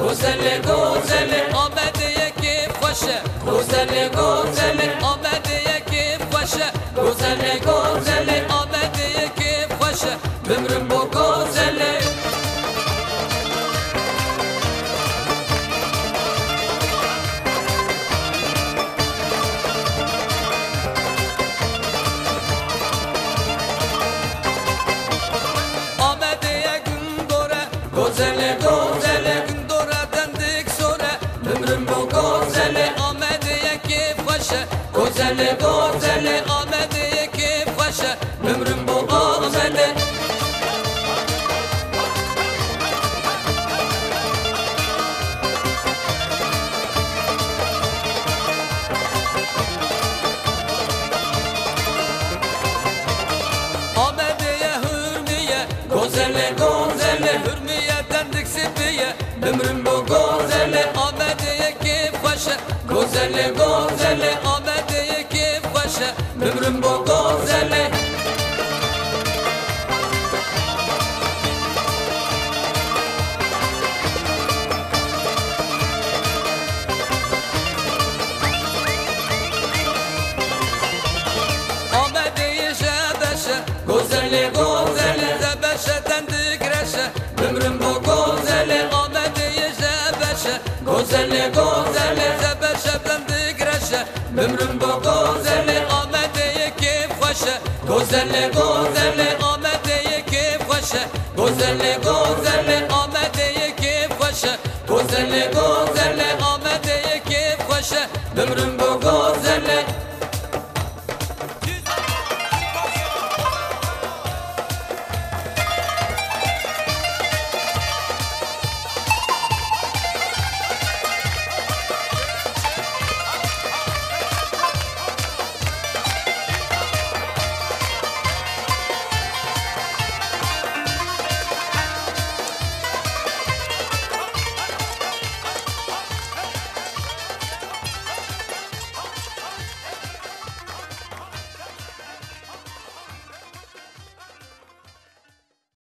Gozeli gozeli Amediye ki paşa. Gozeli gozeli Amediye ki paşa. Gozeli gozeli Amediye ki paşa. Ömrüm bu gozeli Amediye gün ki paşa. Gozeli gozeli Amediye ki paşa. Ömrüm bu gozeli Amediye hürmiye dendik sibiye Ömrüm bu gozeli Amediye ki paşa. Gozeli gozeli. Amediye ki paşa Ömrüm bu gozeli Amediye şebeşe Gozeli gozeli Zebeşe dendik reşe. Ömrüm bu gozeli Amediye şebeşe Gozeli gozeli Zebeşe dendik reşe. Ömrüm bu paşa گذل گذل آمده کیف باشه. گذل گذل آمده کیف باشه. گذل گذل